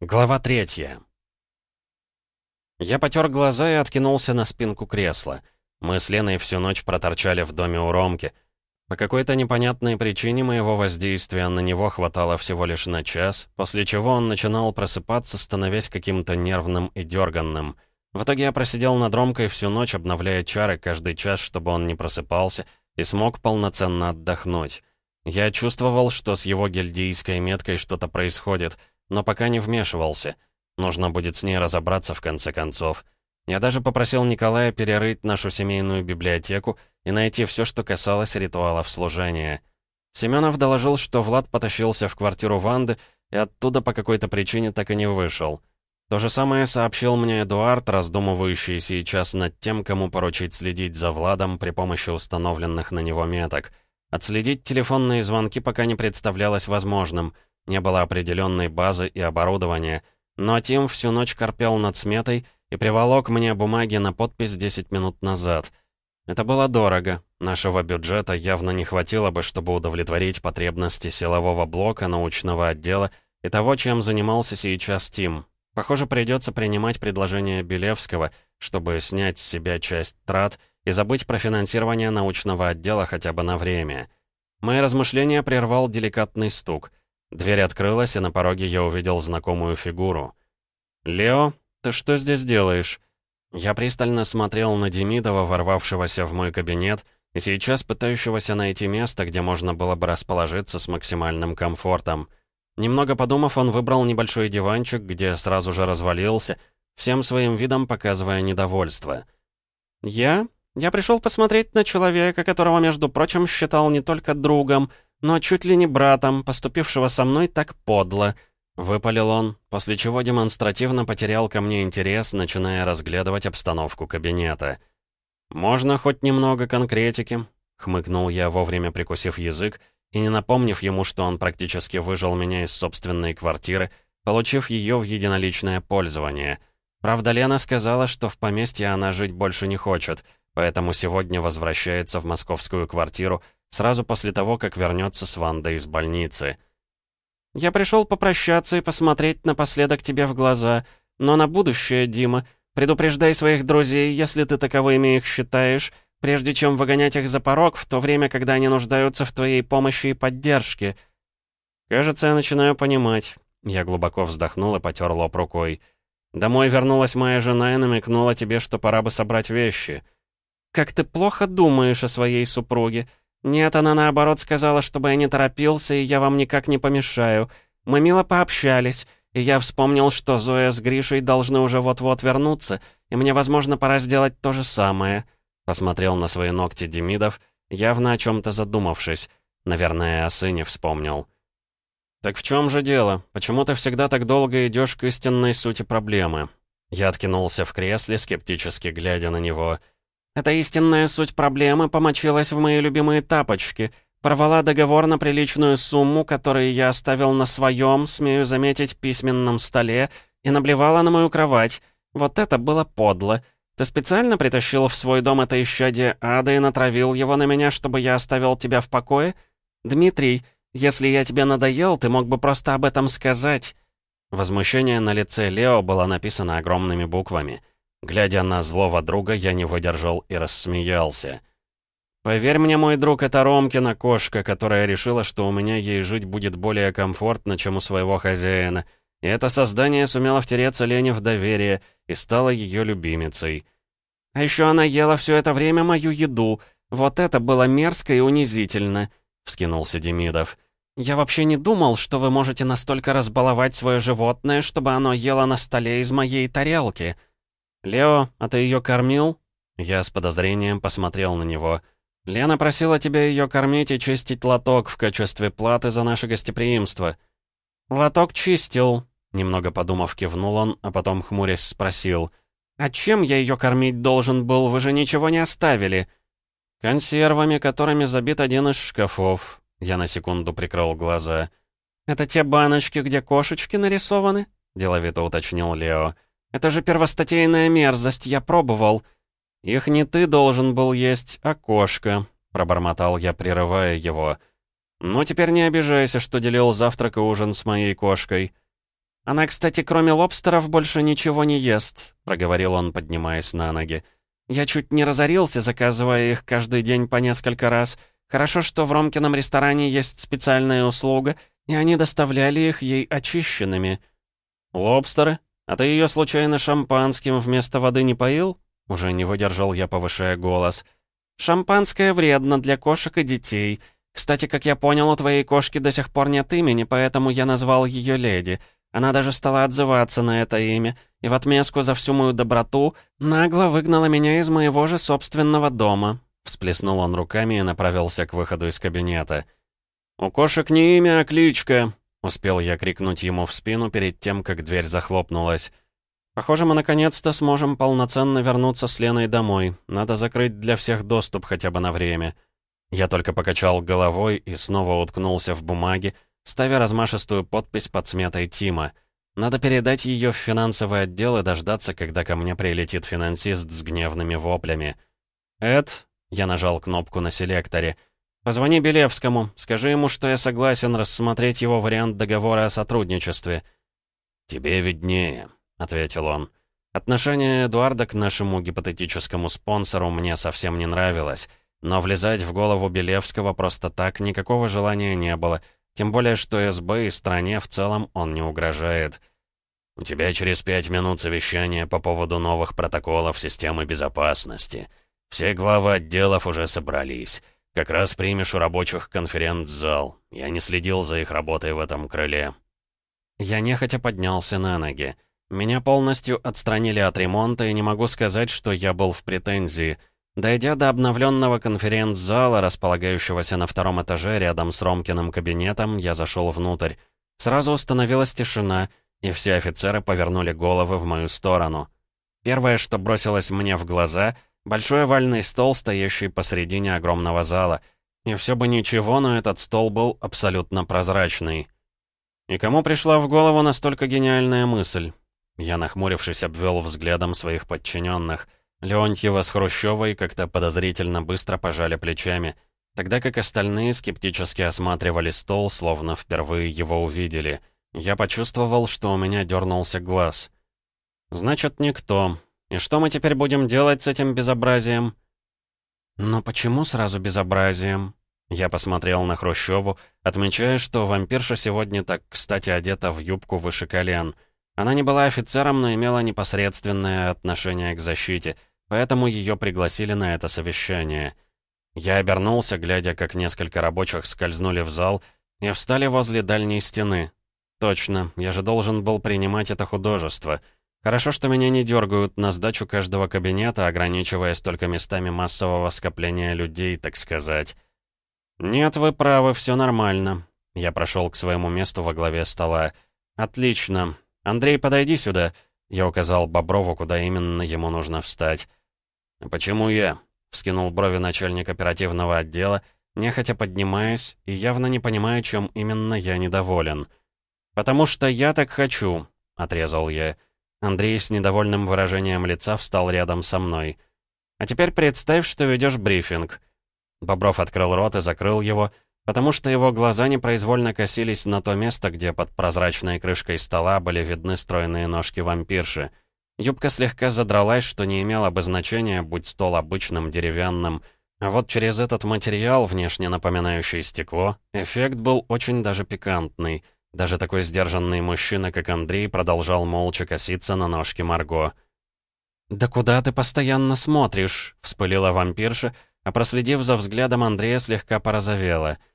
Глава третья. Я потер глаза и откинулся на спинку кресла. Мы с Леной всю ночь проторчали в доме у Ромки. По какой-то непонятной причине моего воздействия на него хватало всего лишь на час, после чего он начинал просыпаться, становясь каким-то нервным и дерганным. В итоге я просидел над Ромкой всю ночь, обновляя чары каждый час, чтобы он не просыпался и смог полноценно отдохнуть. Я чувствовал, что с его гильдейской меткой что-то происходит — но пока не вмешивался. Нужно будет с ней разобраться в конце концов. Я даже попросил Николая перерыть нашу семейную библиотеку и найти все, что касалось ритуалов служения. Семенов доложил, что Влад потащился в квартиру Ванды и оттуда по какой-то причине так и не вышел. То же самое сообщил мне Эдуард, раздумывающий сейчас над тем, кому поручить следить за Владом при помощи установленных на него меток. Отследить телефонные звонки пока не представлялось возможным — не было определенной базы и оборудования, но Тим всю ночь корпел над сметой и приволок мне бумаги на подпись 10 минут назад. Это было дорого. Нашего бюджета явно не хватило бы, чтобы удовлетворить потребности силового блока, научного отдела и того, чем занимался сейчас Тим. Похоже, придется принимать предложение Белевского, чтобы снять с себя часть трат и забыть про финансирование научного отдела хотя бы на время. Мои размышления прервал деликатный стук — Дверь открылась, и на пороге я увидел знакомую фигуру. «Лео, ты что здесь делаешь?» Я пристально смотрел на Демидова, ворвавшегося в мой кабинет, и сейчас пытающегося найти место, где можно было бы расположиться с максимальным комфортом. Немного подумав, он выбрал небольшой диванчик, где сразу же развалился, всем своим видом показывая недовольство. «Я? Я пришел посмотреть на человека, которого, между прочим, считал не только другом, но чуть ли не братом, поступившего со мной так подло», — выпалил он, после чего демонстративно потерял ко мне интерес, начиная разглядывать обстановку кабинета. «Можно хоть немного конкретики?» — хмыкнул я, вовремя прикусив язык, и не напомнив ему, что он практически выжил меня из собственной квартиры, получив ее в единоличное пользование. Правда, Лена сказала, что в поместье она жить больше не хочет, поэтому сегодня возвращается в московскую квартиру, сразу после того, как вернется с Вандой из больницы. «Я пришел попрощаться и посмотреть напоследок тебе в глаза, но на будущее, Дима, предупреждай своих друзей, если ты таковыми их считаешь, прежде чем выгонять их за порог в то время, когда они нуждаются в твоей помощи и поддержке». «Кажется, я начинаю понимать». Я глубоко вздохнул и потер лоб рукой. «Домой вернулась моя жена и намекнула тебе, что пора бы собрать вещи». «Как ты плохо думаешь о своей супруге. «Нет, она наоборот сказала, чтобы я не торопился, и я вам никак не помешаю. Мы мило пообщались, и я вспомнил, что Зоя с Гришей должны уже вот-вот вернуться, и мне, возможно, пора сделать то же самое». Посмотрел на свои ногти Демидов, явно о чем-то задумавшись. Наверное, о сыне вспомнил. «Так в чем же дело? Почему ты всегда так долго идешь к истинной сути проблемы?» Я откинулся в кресле, скептически глядя на него – эта истинная суть проблемы помочилась в мои любимые тапочки. Порвала договор на приличную сумму, которую я оставил на своем, смею заметить, письменном столе, и наблевала на мою кровать. Вот это было подло. Ты специально притащил в свой дом это исчадие ада и натравил его на меня, чтобы я оставил тебя в покое? Дмитрий, если я тебе надоел, ты мог бы просто об этом сказать». Возмущение на лице Лео было написано огромными буквами — Глядя на злого друга, я не выдержал и рассмеялся. «Поверь мне, мой друг, это Ромкина кошка, которая решила, что у меня ей жить будет более комфортно, чем у своего хозяина. И это создание сумело втереться Лене в доверие и стало ее любимицей. А еще она ела все это время мою еду. Вот это было мерзко и унизительно», — вскинулся Демидов. «Я вообще не думал, что вы можете настолько разбаловать свое животное, чтобы оно ело на столе из моей тарелки». «Лео, а ты ее кормил?» Я с подозрением посмотрел на него. «Лена просила тебя ее кормить и чистить лоток в качестве платы за наше гостеприимство». «Лоток чистил», — немного подумав, кивнул он, а потом, хмурясь, спросил. «А чем я ее кормить должен был? Вы же ничего не оставили». «Консервами, которыми забит один из шкафов». Я на секунду прикрыл глаза. «Это те баночки, где кошечки нарисованы?» — деловито уточнил Лео. Это же первостатейная мерзость, я пробовал». «Их не ты должен был есть, а кошка», — пробормотал я, прерывая его. «Ну, теперь не обижайся, что делил завтрак и ужин с моей кошкой». Она, кстати, кроме лобстеров больше ничего не ест», — проговорил он, поднимаясь на ноги. «Я чуть не разорился, заказывая их каждый день по несколько раз. Хорошо, что в Ромкином ресторане есть специальная услуга, и они доставляли их ей очищенными». «Лобстеры? А ты ее случайно шампанским вместо воды не поил?» Уже не выдержал я, повышая голос. «Шампанское вредно для кошек и детей. Кстати, как я понял, у твоей кошки до сих пор нет имени, поэтому я назвал ее Леди. Она даже стала отзываться на это имя, и в отместку за всю мою доброту нагло выгнала меня из моего же собственного дома». Всплеснул он руками и направился к выходу из кабинета. «У кошек не имя, а кличка», — успел я крикнуть ему в спину перед тем, как дверь захлопнулась. «Похоже, мы наконец-то сможем полноценно вернуться с Леной домой. Надо закрыть для всех доступ хотя бы на время». Я только покачал головой и снова уткнулся в бумаге, ставя размашистую подпись под сметой Тима. Надо передать ее в финансовый отдел и дождаться, когда ко мне прилетит финансист с гневными воплями. «Эд», — я нажал кнопку на селекторе, — «позвони Белевскому, скажи ему, что я согласен рассмотреть его вариант договора о сотрудничестве». «Тебе виднее», — ответил он. Отношение Эдуарда к нашему гипотетическому спонсору мне совсем не нравилось, но влезать в голову Белевского просто так никакого желания не было — тем более, что СБ и стране в целом он не угрожает. У тебя через пять минут совещание по поводу новых протоколов системы безопасности. Все главы отделов уже собрались. Как раз примешь у рабочих конференц-зал. Я не следил за их работой в этом крыле. Я нехотя поднялся на ноги. Меня полностью отстранили от ремонта, и не могу сказать, что я был в претензии — Дойдя до обновленного конференц-зала, располагающегося на втором этаже рядом с Ромкиным кабинетом, я зашел внутрь. Сразу установилась тишина, и все офицеры повернули головы в мою сторону. Первое, что бросилось мне в глаза — большой овальный стол, стоящий посредине огромного зала. И все бы ничего, но этот стол был абсолютно прозрачный. И кому пришла в голову настолько гениальная мысль? Я, нахмурившись, обвел взглядом своих подчиненных — Леонтьева с Хрущевой как-то подозрительно быстро пожали плечами, тогда как остальные скептически осматривали стол, словно впервые его увидели. Я почувствовал, что у меня дернулся глаз. «Значит, никто. И что мы теперь будем делать с этим безобразием?» «Но почему сразу безобразием?» Я посмотрел на Хрущеву, отмечая, что вампирша сегодня так, кстати, одета в юбку выше колен. Она не была офицером, но имела непосредственное отношение к защите — поэтому ее пригласили на это совещание. Я обернулся, глядя, как несколько рабочих скользнули в зал и встали возле дальней стены. Точно, я же должен был принимать это художество. Хорошо, что меня не дергают на сдачу каждого кабинета, ограничиваясь только местами массового скопления людей, так сказать. «Нет, вы правы, все нормально». Я прошел к своему месту во главе стола. «Отлично. Андрей, подойди сюда. Я указал Боброву, куда именно ему нужно встать. «Почему я?» — вскинул брови начальник оперативного отдела, нехотя поднимаясь и явно не понимая, чем именно я недоволен. «Потому что я так хочу», — отрезал я. Андрей с недовольным выражением лица встал рядом со мной. «А теперь представь, что ведешь брифинг». Бобров открыл рот и закрыл его, — потому что его глаза непроизвольно косились на то место, где под прозрачной крышкой стола были видны стройные ножки вампирши. Юбка слегка задралась, что не имело бы значения, будь стол обычным, деревянным. А вот через этот материал, внешне напоминающий стекло, эффект был очень даже пикантный. Даже такой сдержанный мужчина, как Андрей, продолжал молча коситься на ножки Марго. «Да куда ты постоянно смотришь?» — вспылила вампирша, а проследив за взглядом Андрея, слегка порозовела —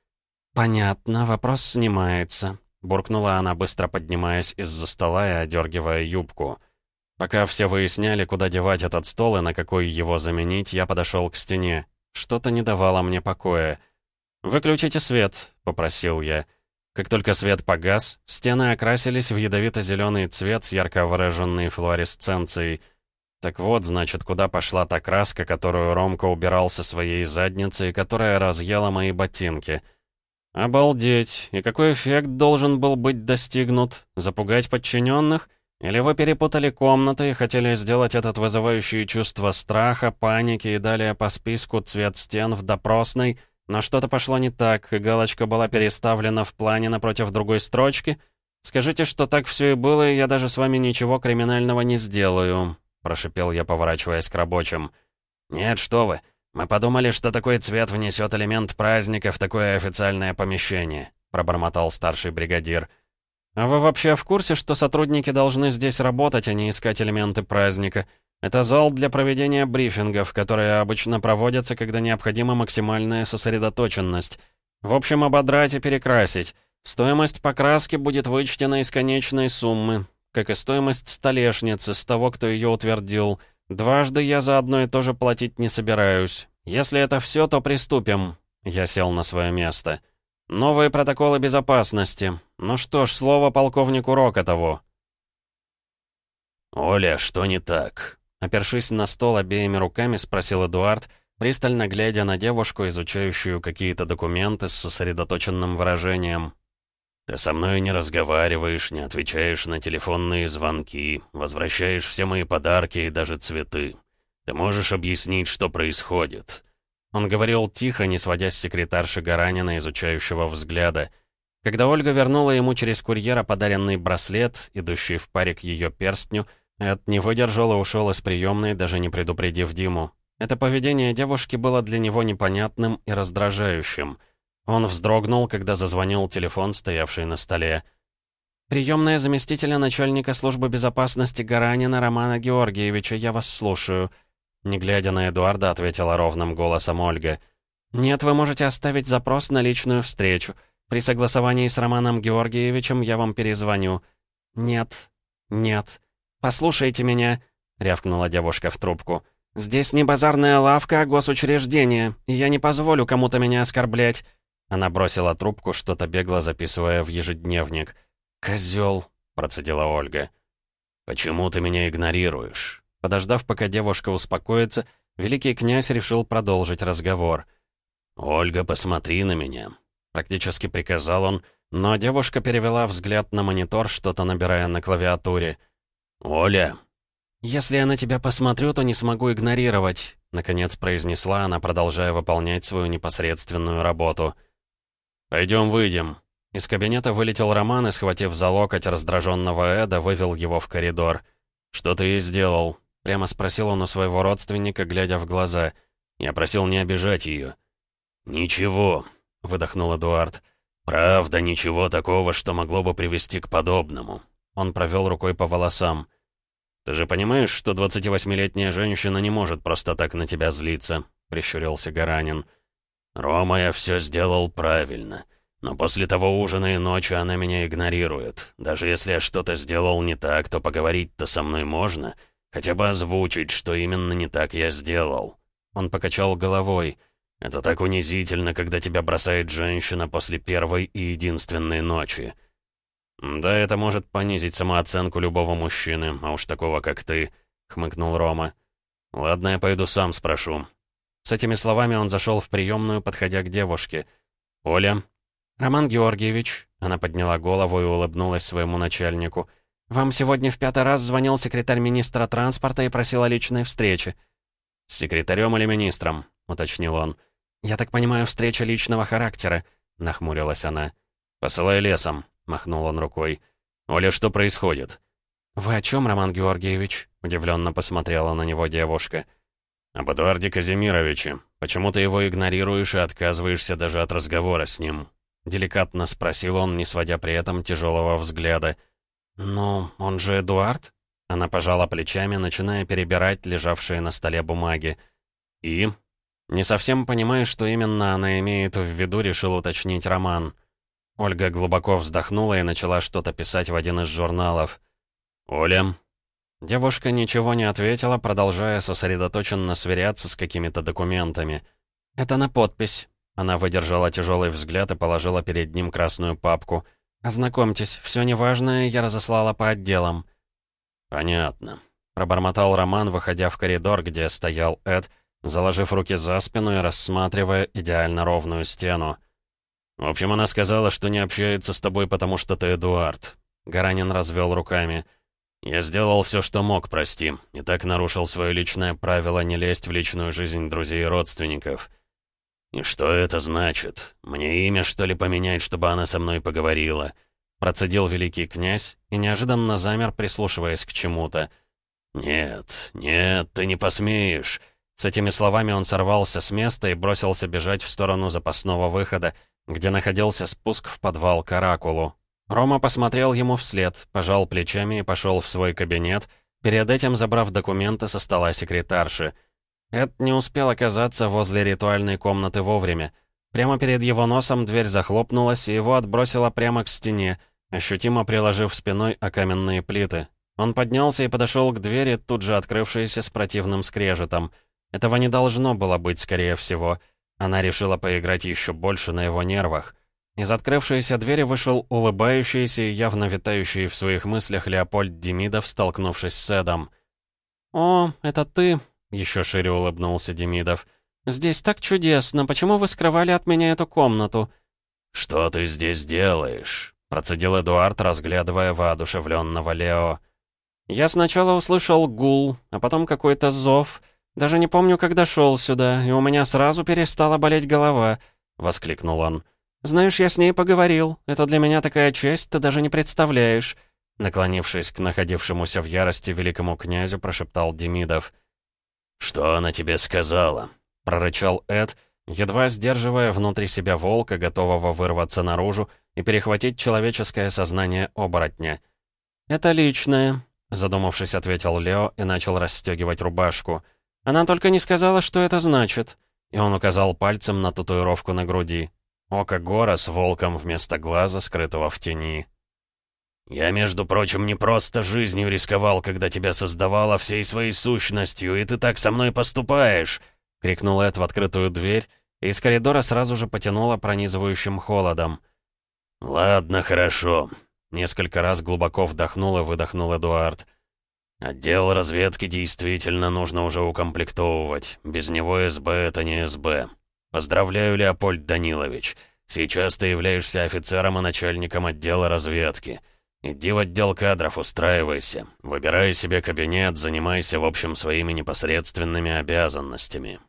«Понятно, вопрос снимается», — буркнула она, быстро поднимаясь из-за стола и одергивая юбку. Пока все выясняли, куда девать этот стол и на какой его заменить, я подошел к стене. Что-то не давало мне покоя. «Выключите свет», — попросил я. Как только свет погас, стены окрасились в ядовито-зеленый цвет с ярко выраженной флуоресценцией. Так вот, значит, куда пошла та краска, которую Ромка убирал со своей задницы и которая разъела мои ботинки — «Обалдеть! И какой эффект должен был быть достигнут? Запугать подчиненных? Или вы перепутали комнаты и хотели сделать этот вызывающий чувство страха, паники и далее по списку цвет стен в допросной, но что-то пошло не так, галочка была переставлена в плане напротив другой строчки? Скажите, что так все и было, и я даже с вами ничего криминального не сделаю», — прошипел я, поворачиваясь к рабочим. «Нет, что вы. Мы подумали, что такой цвет внесет элемент праздника в такое официальное помещение», — пробормотал старший бригадир. «А вы вообще в курсе, что сотрудники должны здесь работать, а не искать элементы праздника? Это зал для проведения брифингов, которые обычно проводятся, когда необходима максимальная сосредоточенность. В общем, ободрать и перекрасить. Стоимость покраски будет вычтена из конечной суммы, как и стоимость столешницы с того, кто ее утвердил. Дважды я за одно и то же платить не собираюсь. Если это все, то приступим. Я сел на свое место. Новые протоколы безопасности. Ну что ж, слово полковнику Рокотову. «Оля, что не так?» Опершись на стол обеими руками, спросил Эдуард, пристально глядя на девушку, изучающую какие-то документы с сосредоточенным выражением. «Ты со мной не разговариваешь, не отвечаешь на телефонные звонки, возвращаешь все мои подарки и даже цветы. Ты можешь объяснить, что происходит?» Он говорил тихо, не сводя с секретарши Гаранина, изучающего взгляда. Когда Ольга вернула ему через курьера подаренный браслет, идущий в паре к ее перстню, Эд не выдержал и ушел из приемной, даже не предупредив Диму. Это поведение девушки было для него непонятным и раздражающим. Он вздрогнул, когда зазвонил телефон, стоявший на столе. «Приемная заместителя начальника службы безопасности Гаранина Романа Георгиевича, я вас слушаю», не глядя на Эдуарда, ответила ровным голосом Ольга. «Нет, вы можете оставить запрос на личную встречу. При согласовании с Романом Георгиевичем я вам перезвоню». «Нет, нет». «Послушайте меня», — рявкнула девушка в трубку. «Здесь не базарная лавка, а госучреждение, и я не позволю кому-то меня оскорблять». Она бросила трубку, что-то бегло записывая в ежедневник. «Козёл», — процедила Ольга. «Почему ты меня игнорируешь?» Подождав, пока девушка успокоится, великий князь решил продолжить разговор. «Ольга, посмотри на меня», — практически приказал он, но девушка перевела взгляд на монитор, что-то набирая на клавиатуре. «Оля!» «Если я на тебя посмотрю, то не смогу игнорировать», — наконец произнесла она, продолжая выполнять свою непосредственную работу. «Пойдем выйдем». Из кабинета вылетел Роман и, схватив за локоть раздраженного Эда, вывел его в коридор. «Что ты ей сделал?» — прямо спросил он у своего родственника, глядя в глаза. Я просил не обижать ее. «Ничего», — выдохнул Эдуард. «Правда, ничего такого, что могло бы привести к подобному». Он провел рукой по волосам. «Ты же понимаешь, что 28-летняя женщина не может просто так на тебя злиться?» — прищурился Гаранин. «Рома, я все сделал правильно. Но после того ужина и ночи она меня игнорирует. Даже если я что-то сделал не так, то поговорить-то со мной можно. Хотя бы озвучить, что именно не так я сделал». Он покачал головой. «Это так унизительно, когда тебя бросает женщина после первой и единственной ночи». «Да, это может понизить самооценку любого мужчины, а уж такого, как ты», — хмыкнул Рома. «Ладно, я пойду сам спрошу». С этими словами он зашел в приемную, подходя к девушке. «Оля?» «Роман Георгиевич», — она подняла голову и улыбнулась своему начальнику. «Вам сегодня в пятый раз звонил секретарь министра транспорта и просил о личной встрече». «С секретарем или министром?» — уточнил он. «Я так понимаю, встреча личного характера», — нахмурилась она. «Посылай лесом», махнул он рукой. «Оля, что происходит?» «Вы о чем, Роман Георгиевич?» — удивленно посмотрела на него девушка. «Об Эдуарде Казимировиче. Почему ты его игнорируешь и отказываешься даже от разговора с ним?» Деликатно спросил он, не сводя при этом тяжелого взгляда. «Ну, он же Эдуард?» Она пожала плечами, начиная перебирать лежавшие на столе бумаги. «И?» Не совсем понимая, что именно она имеет в виду, решил уточнить Роман. Ольга глубоко вздохнула и начала что-то писать в один из журналов. «Оля?» Девушка ничего не ответила, продолжая сосредоточенно сверяться с какими-то документами. «Это на подпись». Она выдержала тяжелый взгляд и положила перед ним красную папку. «Ознакомьтесь, все неважное я разослала по отделам». «Понятно», — пробормотал Роман, выходя в коридор, где стоял Эд, заложив руки за спину и рассматривая идеально ровную стену. В общем, она сказала, что не общается с тобой, потому что ты Эдуард. Гаранин развел руками. Я сделал все, что мог, прости. И так нарушил свое личное правило не лезть в личную жизнь друзей и родственников. И что это значит? Мне имя, что ли, поменять, чтобы она со мной поговорила? Процедил великий князь и неожиданно замер, прислушиваясь к чему-то. «Нет, нет, ты не посмеешь!» С этими словами он сорвался с места и бросился бежать в сторону запасного выхода, где находился спуск в подвал к Оракулу. Рома посмотрел ему вслед, пожал плечами и пошел в свой кабинет, перед этим забрав документы со стола секретарши. Эд не успел оказаться возле ритуальной комнаты вовремя. Прямо перед его носом дверь захлопнулась, и его отбросило прямо к стене, ощутимо приложив спиной о каменные плиты. Он поднялся и подошел к двери, тут же открывшейся с противным скрежетом. Этого не должно было быть, скорее всего. Она решила поиграть еще больше на его нервах. Из открывшейся двери вышел улыбающийся и явно витающий в своих мыслях Леопольд Демидов, столкнувшись с Эдом. «О, это ты?» — еще шире улыбнулся Демидов. «Здесь так чудесно. Почему вы скрывали от меня эту комнату?» «Что ты здесь делаешь?» — процедил Эдуард, разглядывая воодушевленного Лео. «Я сначала услышал гул, а потом какой-то зов. Даже не помню, когда шел сюда, и у меня сразу перестала болеть голова», — воскликнул он. «Знаешь, я с ней поговорил. Это для меня такая честь, ты даже не представляешь». Наклонившись к находившемуся в ярости великому князю, прошептал Демидов. «Что она тебе сказала?» — прорычал Эд, едва сдерживая внутри себя волка, готового вырваться наружу и перехватить человеческое сознание оборотня. «Это личное», Задумавшись, ответил Лео и начал расстегивать рубашку. «Она только не сказала, что это значит». И он указал пальцем на татуировку на груди. Око гора с волком вместо глаза, скрытого в тени. «Я, между прочим, не просто жизнью рисковал, когда тебя создавала всей своей сущностью, и ты так со мной поступаешь!» — крикнул Эд в открытую дверь, и из коридора сразу же потянуло пронизывающим холодом. «Ладно, хорошо. Несколько раз глубоко вдохнул и выдохнул Эдуард. «Отдел разведки действительно нужно уже укомплектовывать. Без него СБ — это не СБ. Поздравляю, Леопольд Данилович. Сейчас ты являешься офицером и начальником отдела разведки. Иди в отдел кадров, устраивайся. Выбирай себе кабинет, занимайся, в общем, своими непосредственными обязанностями».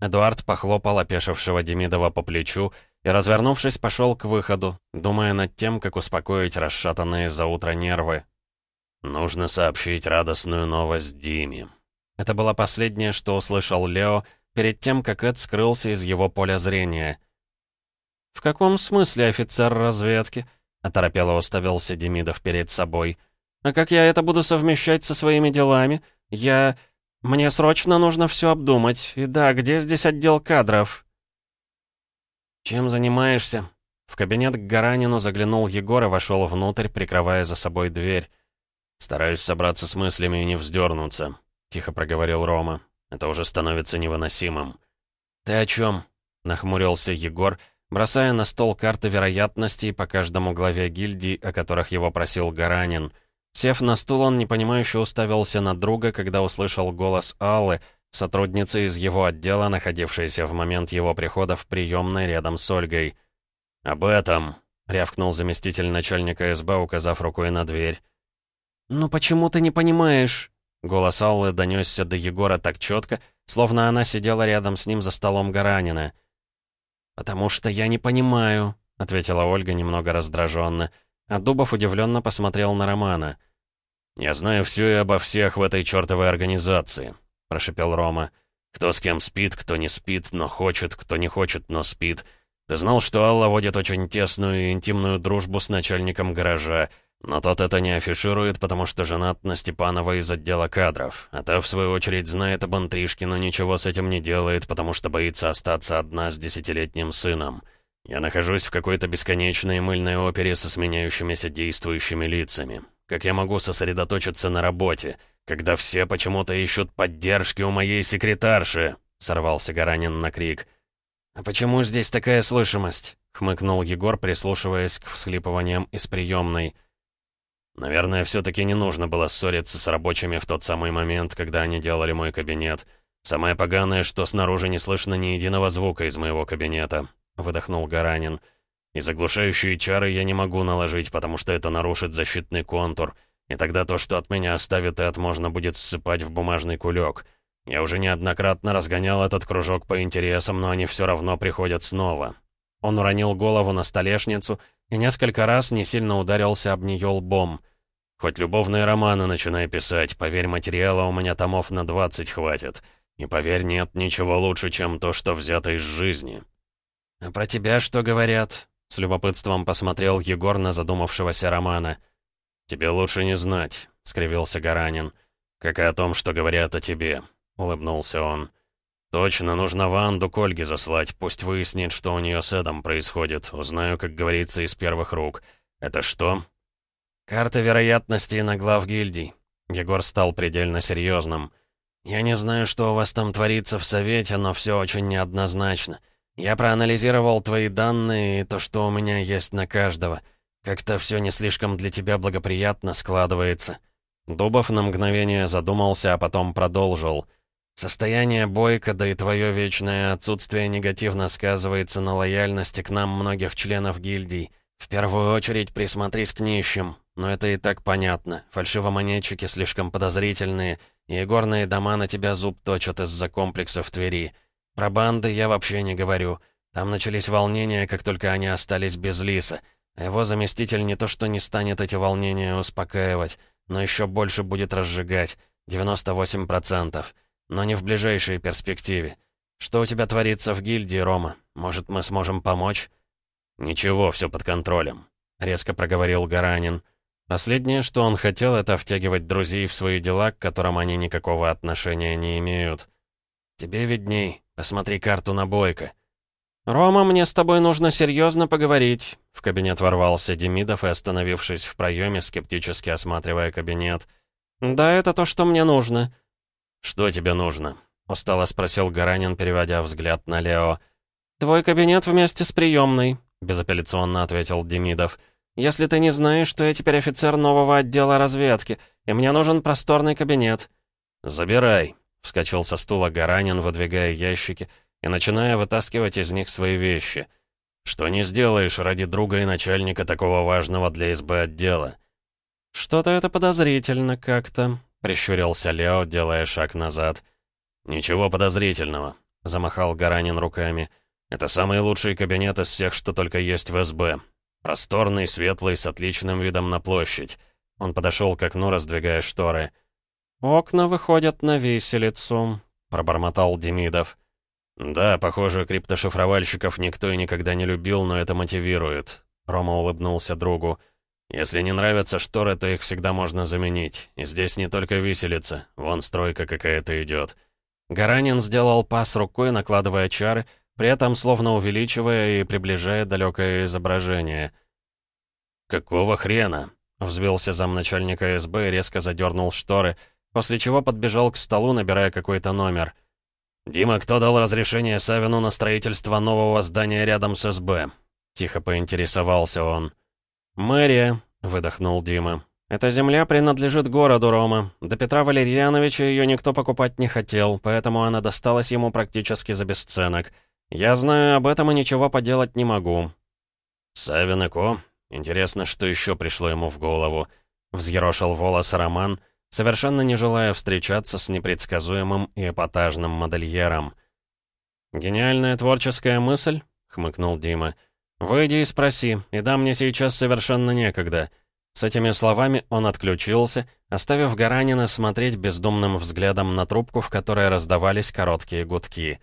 Эдуард похлопал опешившего Демидова по плечу и, развернувшись, пошел к выходу, думая над тем, как успокоить расшатанные за утро нервы. «Нужно сообщить радостную новость Диме». Это было последнее, что услышал Лео перед тем, как Эд скрылся из его поля зрения. «В каком смысле офицер разведки?» — оторопело уставился Демидов перед собой. «А как я это буду совмещать со своими делами? Я... Мне срочно нужно все обдумать. И да, где здесь отдел кадров?» «Чем занимаешься?» В кабинет к Гаранину заглянул Егор и вошел внутрь, прикрывая за собой дверь. «Стараюсь собраться с мыслями и не вздернуться», — тихо проговорил Рома. «Это уже становится невыносимым». «Ты о чем?» — нахмурился Егор, бросая на стол карты вероятностей по каждому главе гильдии, о которых его просил Гаранин. Сев на стул, он непонимающе уставился на друга, когда услышал голос Аллы — сотрудница из его отдела, находившаяся в момент его прихода в приемной рядом с Ольгой. «Об этом», — рявкнул заместитель начальника СБ, указав рукой на дверь. «Ну почему ты не понимаешь?» Голос Аллы донесся до Егора так четко, словно она сидела рядом с ним за столом Гаранина. «Потому что я не понимаю», — ответила Ольга немного раздраженно, а Дубов удивленно посмотрел на Романа. «Я знаю все и обо всех в этой чертовой организации прошепел Рома. «Кто с кем спит, кто не спит, но хочет, кто не хочет, но спит. Ты знал, что Алла водит очень тесную и интимную дружбу с начальником гаража, но тот это не афиширует, потому что женат на Степанова из отдела кадров. А та, в свою очередь, знает об интрижке, но ничего с этим не делает, потому что боится остаться одна с десятилетним сыном. Я нахожусь в какой-то бесконечной мыльной опере со сменяющимися действующими лицами. Как я могу сосредоточиться на работе?» когда все почему-то ищут поддержки у моей секретарши», — сорвался Гаранин на крик. «А почему здесь такая слышимость?» — хмыкнул Егор, прислушиваясь к всхлипываниям из приемной. «Наверное, все-таки не нужно было ссориться с рабочими в тот самый момент, когда они делали мой кабинет. Самое поганое, что снаружи не слышно ни единого звука из моего кабинета», — выдохнул Гаранин. «И заглушающие чары я не могу наложить, потому что это нарушит защитный контур». И тогда то, что от меня оставит Эд, можно будет ссыпать в бумажный кулек. Я уже неоднократно разгонял этот кружок по интересам, но они все равно приходят снова. Он уронил голову на столешницу и несколько раз не сильно ударился об нее лбом. «Хоть любовные романы начинай писать, поверь, материала у меня томов на 20 хватит. И поверь, нет ничего лучше, чем то, что взято из жизни». «А про тебя что говорят?» С любопытством посмотрел Егор на задумавшегося Романа. «Тебе лучше не знать», — скривился Гаранин. «Как и о том, что говорят о тебе», — улыбнулся он. «Точно, нужно Ванду к Ольге заслать, пусть выяснит, что у нее с Эдом происходит. Узнаю, как говорится, из первых рук. Это что?» «Карта вероятности на глав гильдий». Егор стал предельно серьезным. «Я не знаю, что у вас там творится в Совете, но все очень неоднозначно. Я проанализировал твои данные и то, что у меня есть на каждого. Как-то все не слишком для тебя благоприятно складывается». Дубов на мгновение задумался, а потом продолжил. «Состояние Бойко, да и твое вечное отсутствие негативно сказывается на лояльности к нам многих членов гильдий. В первую очередь присмотрись к нищим. Но это и так понятно. Фальшивомонетчики слишком подозрительные, и горные дома на тебя зуб точат из-за комплексов Твери. Про банды я вообще не говорю. Там начались волнения, как только они остались без Лиса. Его заместитель не то что не станет эти волнения успокаивать, но еще больше будет разжигать. 98%. Но не в ближайшей перспективе. Что у тебя творится в гильдии, Рома? Может, мы сможем помочь?» «Ничего, все под контролем», — резко проговорил Гаранин. Последнее, что он хотел, это втягивать друзей в свои дела, к которым они никакого отношения не имеют. «Тебе видней. Посмотри карту на Бойко». «Рома, мне с тобой нужно серьезно поговорить», — в кабинет ворвался Демидов и, остановившись в проеме, скептически осматривая кабинет. «Да, это то, что мне нужно». «Что тебе нужно?» — устало спросил Гаранин, переводя взгляд на Лео. «Твой кабинет вместе с приемной», — безапелляционно ответил Демидов. «Если ты не знаешь, что я теперь офицер нового отдела разведки, и мне нужен просторный кабинет». «Забирай», — вскочил со стула Гаранин, выдвигая ящики и начиная вытаскивать из них свои вещи. «Что не сделаешь ради друга и начальника такого важного для СБ отдела?» «Что-то это подозрительно как-то», — прищурился Лео, делая шаг назад. «Ничего подозрительного», — замахал Гаранин руками. «Это самый лучший кабинет из всех, что только есть в СБ. Просторный, светлый, с отличным видом на площадь». Он подошел к окну, раздвигая шторы. «Окна выходят на виселицу», — пробормотал Демидов. «Да, похоже, криптошифровальщиков никто и никогда не любил, но это мотивирует». Рома улыбнулся другу. «Если не нравятся шторы, то их всегда можно заменить. И здесь не только виселица, вон стройка какая-то идет». Гаранин сделал пас рукой, накладывая чары, при этом словно увеличивая и приближая далекое изображение. «Какого хрена?» — взвился замначальника СБ и резко задернул шторы, после чего подбежал к столу, набирая какой-то номер. «Дима, кто дал разрешение Савину на строительство нового здания рядом с СБ?» Тихо поинтересовался он. «Мэрия», — выдохнул Дима. «Эта земля принадлежит городу Рома. До Петра Валерьяновича ее никто покупать не хотел, поэтому она досталась ему практически за бесценок. Я знаю об этом и ничего поделать не могу». «Савин Ко? Интересно, что еще пришло ему в голову?» Взъерошил волос Роман, совершенно не желая встречаться с непредсказуемым и эпатажным модельером. «Гениальная творческая мысль?» — хмыкнул Дима. «Выйди и спроси, и да мне сейчас совершенно некогда». С этими словами он отключился, оставив Гаранина смотреть бездумным взглядом на трубку, в которой раздавались короткие гудки.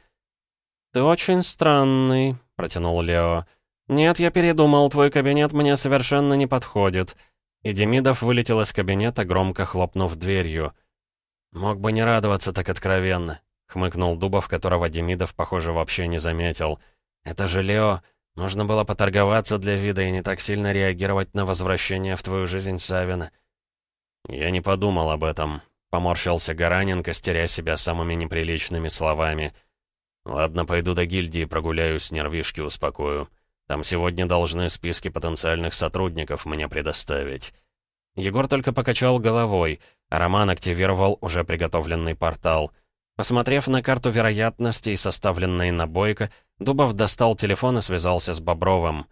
«Ты очень странный», — протянул Лео. «Нет, я передумал, твой кабинет мне совершенно не подходит». И Демидов вылетел из кабинета, громко хлопнув дверью. «Мог бы не радоваться так откровенно», — хмыкнул Дубов, которого Демидов, похоже, вообще не заметил. «Это же Лео. Нужно было поторговаться для вида и не так сильно реагировать на возвращение в твою жизнь Савина». «Я не подумал об этом», — поморщился Гаранин, костеря себя самыми неприличными словами. «Ладно, пойду до гильдии, прогуляюсь, нервишки успокою. Там сегодня должны списки потенциальных сотрудников мне предоставить». Егор только покачал головой, а Роман активировал уже приготовленный портал — Посмотрев на карту вероятностей, составленной на Бойко, Дубов достал телефон и связался с Бобровым.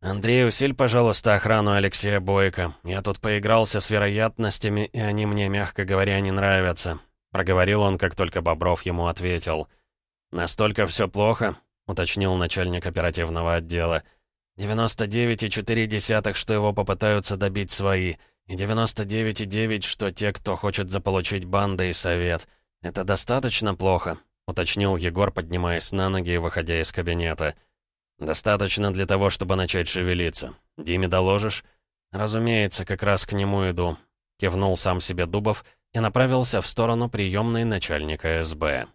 «Андрей, усиль, пожалуйста, охрану Алексея Бойко. Я тут поигрался с вероятностями, и они мне, мягко говоря, не нравятся», — проговорил он, как только Бобров ему ответил. «Настолько все плохо», — уточнил начальник оперативного отдела. 99,4, что его попытаются добить свои. И 99,9, что те, кто хочет заполучить банды и совет. Это достаточно плохо?» — уточнил Егор, поднимаясь на ноги и выходя из кабинета. «Достаточно для того, чтобы начать шевелиться. Диме доложишь?» «Разумеется, как раз к нему иду», — кивнул сам себе Дубов и направился в сторону приемной начальника СБ.